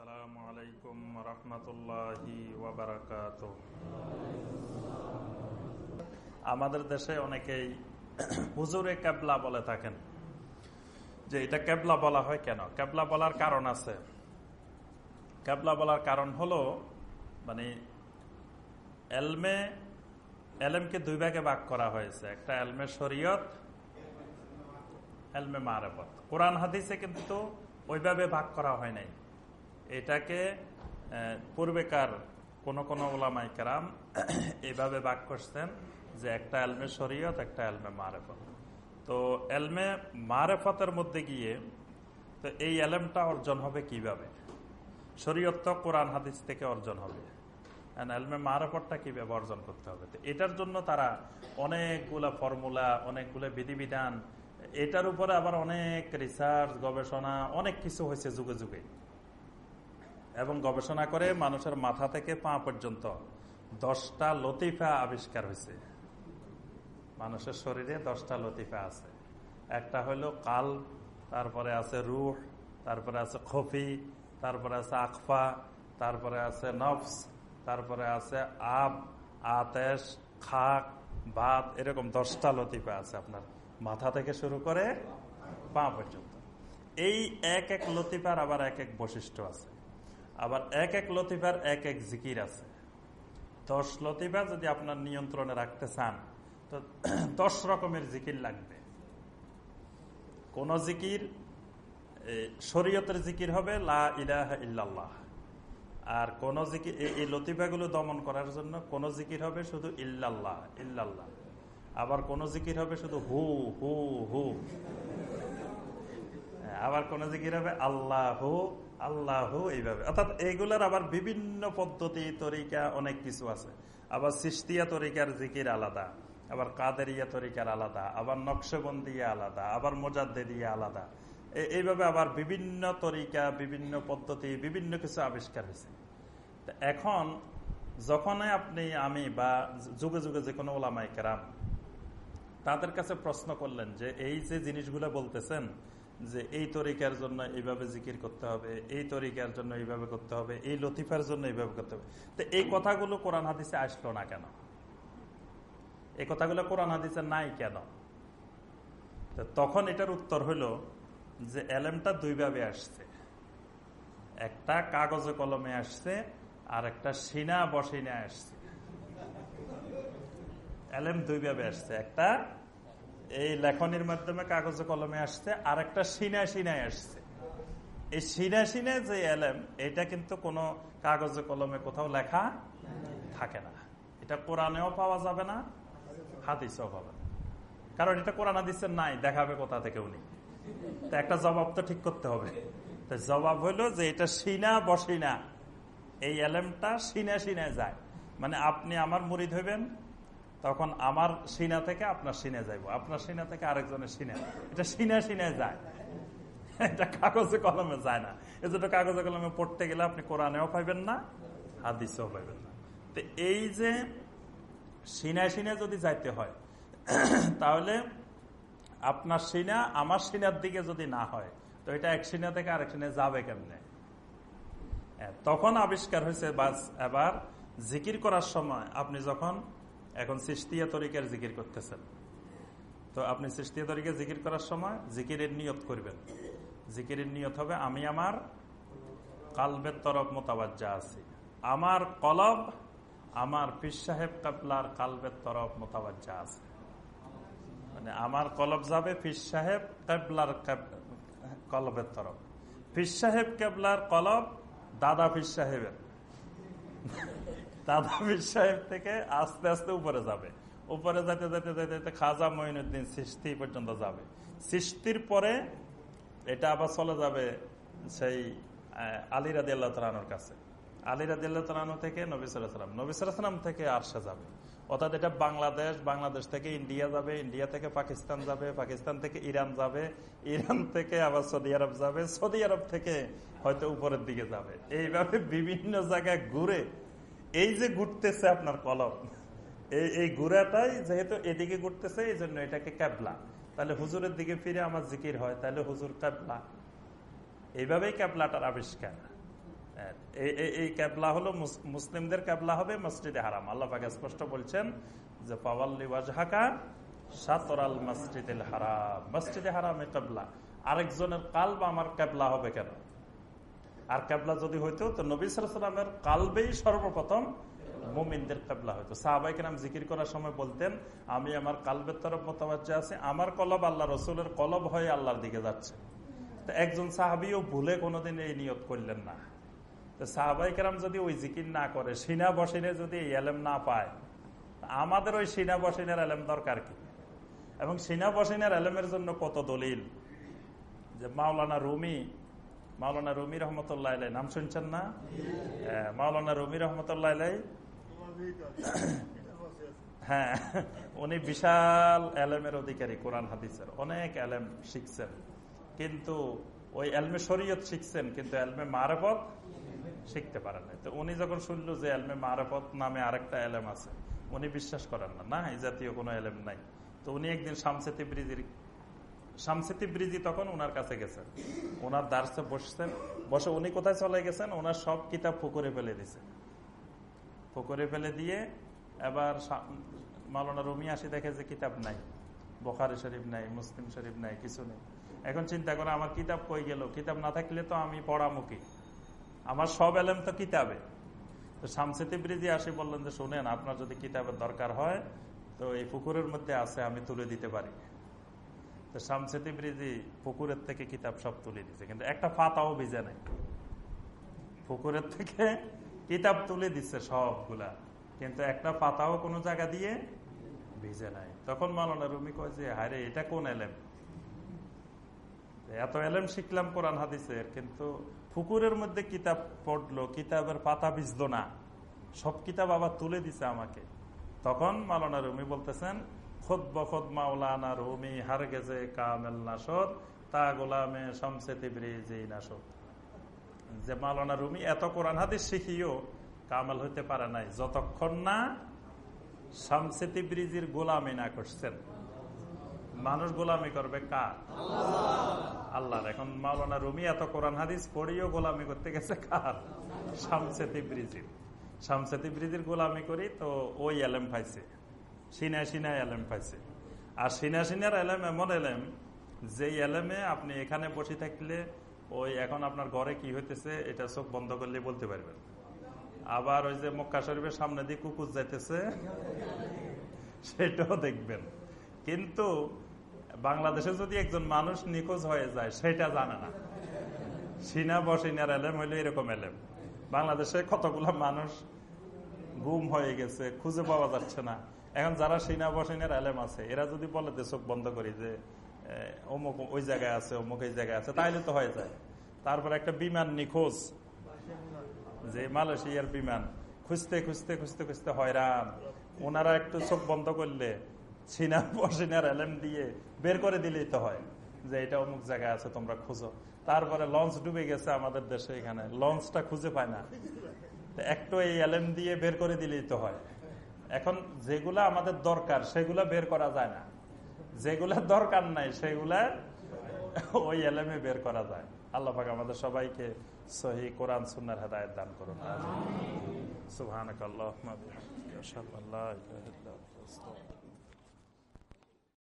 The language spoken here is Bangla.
আসসালামু আলাইকুম রহমতুল্লাহি আমাদের দেশে অনেকেই হুজুরে ক্যাবলা বলে থাকেন। যে এটা ক্যাবলা বলা হয় কেন? ক্যাবলা বলার কারণ আছে। ক্যাবলা বলার কারণ হলো মানে এলমে, এলমকে দুই ভাগে ভাগ করা হয়েছে। একটা এলমে শরীয়ত, এলমে মারেফত। কোরআন হাদিসে কিন্তু ওইভাবে ভাগ করা হয় নাই। এটাকে পূর্বেকার কোন কোন ওলামাই কারাম এভাবে বাক করছেন যে একটা এলমে শরীয়ত, একটা এলমে মারেফত। তো এলমে মারেফতের মধ্যে গিয়ে, তো এই এলমটা অর্জন হবে কীভাবে? শরীয়ত তো কোরআন হাদিস থেকে অর্জন হবে। এলমে মারেফতটা কীভাবে অর্জন করতে হবে? তো এটার জন্য তারা অনেকগুলা ফর্মুলা, অনেকগুলো বিধিবিধান, এটার উপরে আবার অনেক রিসার্চ গবেষণা, অনেক কিছু হয়েছে যুগে যুগে। এবং গবেষণা করে মানুষের মাথা থেকে পা পর্যন্ত দশটা লতিফা আবিষ্কার হয়েছে। মানুষের শরীরে দশটা লতিফা আছে। একটা হলো কাল, তারপরে আছে রুহ, তারপরে আছে খফি, তারপরে আছে আখফা, তারপরে আছে নফস, তারপরে আছে আব, আতেশ, খাক বাদ এরকম দশটা লতিফা আছে আপনার। মাথা থেকে শুরু করে পা পর্যন্ত। এই এক এক লতিফার আবার এক এক বৈশিষ্ট্য আছে। আবার এক এক লতিফার এক এক জিকির আছে। দশ লতিফা যদি আপনার নিয়ন্ত্রণে রাখতে চান, তো দশ রকমের জিকির লাগবে। কোন জিকির শরীয়তের জিকির হবে লা ইলাহা ইল্লাল্লাহ। আর কোন জিকির এই লতিফাগুলো দমন করার জন্য কোন জিকির হবে শুধু ইল্লাল্লাহ ইল্লাল্লাহ। আবার কোন জিকির হবে শুধু হু হু হু। আবার কোন জিকির হবে আল্লাহ আল্লাহ এইভাবে। অর্থাৎ এইগুলোর আবার বিভিন্ন পদ্ধতি, তরিকা, অনেক কিছু আছে। আবার সৃষ্টিয়া তরিকার জিকির আলাদা, আবার কাদেরিয়া তরিকার আলাদা, আবার নকশবন্দিয়া আলাদা, আবার মোজাদ্দেদিয়া আলাদা। এইভাবে আবার বিভিন্ন তরিকা, বিভিন্ন পদ্ধতি, বিভিন্ন কিছু আবিষ্কার হয়েছে। এখন যখন আপনি, আমি বা যুগে যুগে যে কোনো ওলামাই কেরাম তাদের কাছে প্রশ্ন করলেন যে, এই যে জিনিসগুলো বলতেছেন যে এই তরিকার জন্য এইভাবে জিকির করতে হবে, এই তরিকার জন্য এইভাবে করতে হবে, এই লতিফার জন্য এইভাবে করতে হবে। তো এই কথাগুলো কোরআন হাদিসে আসলো না কেন? এই কথাগুলো কোরআন হাদিসে নাই কেন? তখন এটার উত্তর হলো যে এলেমটা দুইভাবে আসছে। একটা কাগজে কলমে আসছে, আর একটা সিনা বসিনে আসছে। এলেম দুইভাবে আসছে। একটা এই লেখনির মাধ্যমে কাগজে কলমে আসছে আর একটা সিনা সিনায় আসছে। এই সিনা সিনে যে এলেম, এটা কিন্তু কোনো কাগজে কলমে কোথাও লেখা থাকে না। এটা কোরআনেও পাওয়া যাবে না, হাদিসেও পাবে না। কারণ এটা কোরআন হাদিসের নাই, দেখাবে কোথা থেকে উনি। তো একটা জবাব তো ঠিক করতে হবে। তো জবাব হইল যে এটা সিনা বসিনা। এই এলেমটা সিনা সিনায় যায়। মানে আপনি আমার মুড়ি ধরবেন তখন আমার সিনা থেকে আপনার সিনে যাইব। আপনার সিনা থেকে আরেকজনের সিনে। এটা সিনা সিনায় যায়। এটা কাগজে কলমে যায় না। এজন্য কাগজে কলমে পড়তে গেলে আপনি কোরআনেও পাইবেন না, হাদিসেও পাইবেন না। তো এই যে সিনায় সিনে যদি যাইতে হয়, তাহলে আপনার সিনা আমার সিনার দিকে যদি না হয়, তো এটা এক সিনা থেকে আরেক সিনে যাবে কেমনে? তখন আবিষ্কার হয়েছে, বাস এবার জিকির করার সময় আপনি যখন এখন সৃষ্টিয়া তরিকার জিকির করতেছেন। তো আপনি সৃষ্টিয়া তরিকা জিকির করার সময় জিকিরের নিয়ত করবেন। জিকিরের নিয়ত হবে, আমি আমার কালবের তরফ মোতাবাজ্জা আছি। আমার কলব, আমার পিস সাহেব কাবলার কালবের তরফ মোতাবাজ্জা আছে। মানে আমার কলব যাবে ফিস সাহেব কেবলার কলবের তরফ। ফিস সাহেব কেবলার কলব দাদা ফিস সাহেবের। দাদা ফিস সাহেব থেকে আস্তে আস্তে উপরে যাবে। উপরে যেতে যেতে যেতে যেতে খাজা মঈনুদ্দিন সৃষ্টি পর্যন্ত যাবে। সৃষ্টির পরে এটা আবার চলে যাবে সেই আলী রাদি আল্লাহ তালানোর কাছে। আলী রাদি আল্লাহ তালানো থেকে নবী সালাম নবী সালাম থেকে আরশা যাবে। অর্থাৎ এটা বাংলাদেশ বাংলাদেশ থেকে ইন্ডিয়া যাবে, ইন্ডিয়া থেকে পাকিস্তান যাবে, পাকিস্তান থেকে ইরান যাবে, ইরান থেকে আবার সৌদি আরব যাবে, সৌদি আরব থেকে হয়তো উপরের দিকে যাবে। এইভাবে বিভিন্ন জায়গায় ঘুরে এই যে ঘুরতেছে আপনার কলম এই এই ঘুরাটাই যেহেতু এদিকে ঘুরতেছে এই জন্য এটাকে ক্যাবলা তাহলে হুজুরের দিকে ফিরে আমার জিকির হয় তাহলে হুজুর ক্যাবলা এইভাবেই ক্যাবলাটার আবিষ্কার। হ্যাঁ, এই ক্যাবলা হলো মুসলিমদের ক্যাবলা হবে মসজিদে হারাম। আল্লাহ পাকে স্পষ্ট বলছেন যে পাওয়াল্লি ওয়াজহাকা সাতরাল মসজিদুল হারাম। মসজিদে হারামে ক্যাবলা আরেকজনের কালব আমার ক্যাবলা হবে কেন? আর ক্যাবলা যদি হইতো, তো নবী সালামের কালবেই সর্বপ্রথম মোমিনদের ক্যাবলা হইতো। সাহাবাই নাম জিকির করার সময় বলতেন, আমি আমার কালবের তরফ মোতাবাজ্য আছে, আমার কলব আল্লাহ রসুলের কলব হয়ে আল্লাহর দিকে যাচ্ছে। তো একজন সাহাবিও ভুলে কোনোদিন এই নিয়ত করলেন না। তো সাহাবাই কেরাম যদি ওই জিকির না করে, সিনা বসিনে যদি এই এলেম না পায় আমাদের ওই সিনা বসিনের এলেম দরকার কি? এবং সিনা বসিনের এলেমের জন্য কত দলিল? যে মাওলানা রুমি মাওলানা রুমি রহমতুল্লাহ আলাই নাম শুনছেন না? হ্যাঁ, মাওলানা রুমি রহমতুল্লাহ আলাই হ্যাঁ উনি বিশাল এলেমের অধিকারী কোরআন হাদিসের। অনেক এলেম শিখছেন। কিন্তু ওই এলমে শরীয়ত শিখছেন কিন্তু এলমে মারফত শিখতে পারেন না তো উনি যখন শুনলো যে এলমে মারফত নামে আরেকটা এলেম আছে উনি বিশ্বাস করেন না না এই জাতীয় কোনো এলেম নাই। তো উনি একদিন শামসেতি ব্রিজির শামসেতি ব্রিজি তখন ওনার কাছে গেছেন। ওনার দার্সে বসছেন। বসে উনি কোথায় চলে গেছেন? ওনার সব কিতাব পুকুরে ফেলে দিয়েছেন পুকুরে ফেলে দিয়ে এবার মাওলানা রুমি আসি দেখে যে কিতাব নাই। বখারি শরীফ নাই, মুসলিম শরীফ নাই, কিছু নেই। এখন চিন্তা করে আমার কিতাব কই গেল? কিতাব না থাকলে তো আমি পড়ামুখী। আমার সব এলেম তো কিতাবে। তো শামসেতি ব্রিজি আসি বললেন যে, শোনেন, আপনার যদি কিতাবের দরকার হয়, তো এই পুকুরের মধ্যে আছে, আমি তুলে দিতে পারি। তো শামসেতি ব্রিজি পুকুরের থেকে কিতাব সব তুলে দিছে। কিন্তু একটা পাতাও ভিজে নাই। পুকুরের থেকে কিতাব তুলে দিচ্ছে সবগুলা। কিন্তু একটা পাতাও কোনো জায়গা দিয়ে ভিজে নাই। তখন মালানা রুমি কয় যে হারে এটা কোন এলেম? এত এলেম শিখলাম কোরআন হাদিসের, কিন্তু পুকুরের মধ্যে কিতাব পড়ল, কিতাবের পাতা ভিজলো না। সব কিতাব আবার তুলে দিছে আমাকে। তখন মালানা রুমি বলতেছেন খোদ বখদ মাওলানা রুমি হার গেছে কামেল নাসদ তা গোলামে শমসেতি ব্রিজি নাসদ যে মালানা রুমি এত কোরআন হাদিস শিখিও কামেল হইতে পারে নাই। যতক্ষণ না শামসেতি ব্রিজির গোলামি না করছেন। মানুষ গোলামি করবে কার? আল্লাহর। এখন মাওলানা রুমি এত কোরআন হাদিস পড়িও গোলামি করতে গেছে কার? শামসেতি ব্রিজির শামসেতি ব্রিজির গোলামি করি তো ওই এলেম পাইছে। সিনা সিনা এলেম পাইছে। আর সিনা সিনার এলেম এমন এলেম যে এলেমে আপনি এখানে বসে থাকলে ওই এখন আপনার ঘরে কি হইতেছে, এটা চোখ বন্ধ করলে বলতে পারবেন। আবার ওই যে মক্কা শরীফের সামনে দিয়ে কুকুর যাইতেছে, সেটাও দেখবেন। কিন্তু বাংলাদেশে যদি একজন মানুষ নিখোঁজ হয়ে যায়, সেটা জানে না। সিনা বসিনার এলেম হইলে এরকম এলেম বাংলাদেশে কতগুলো মানুষ গুম হয়ে গেছে, খুঁজে পাওয়া যাচ্ছে না। এখন যারা সিনা বসেনের এলেম আছে, এরা যদি বলে যে চোখ বন্ধ করি যে অমুক ওই জায়গায় আছে, অমুক এই জায়গায় আছে তাইলে তো হয়ে যায়। তারপর একটা বিমান নিখোঁজ। যে মালয়েশিয়ার বিমান, খুঁজতে খুঁজতে খুঁজতে খুঁজতে হয়রান। ওনারা একটু চোখ বন্ধ করলে সিনা বসিনার এলেম দিয়ে বের করে দিলেই তো হয় যে এটা অমুক জায়গায় আছে, তোমরা খুঁজো। তারপরে লঞ্চ ডুবে গেছে আমাদের দেশে এখানে। লঞ্চটা খুঁজে পায় না। একটু এই এলএম দিয়ে বের করে দিলেই তো হয়। এখন যেগুলা আমাদের দরকার সেগুলা বের করা যায় না। যেগুলা দরকার নাই সেগুলা ওই এলএমে বের করা যায়। আল্লাহ পাক আমাদের সবাইকে সহি কোরআন সুন্নার হেদায়ত দান করুন। সুবহানাকাল্লাহুম্মা বিহামদিকা আশহাদু আল্লা ইলাহা ইল্লা আনতা আস্তাগফিরুকা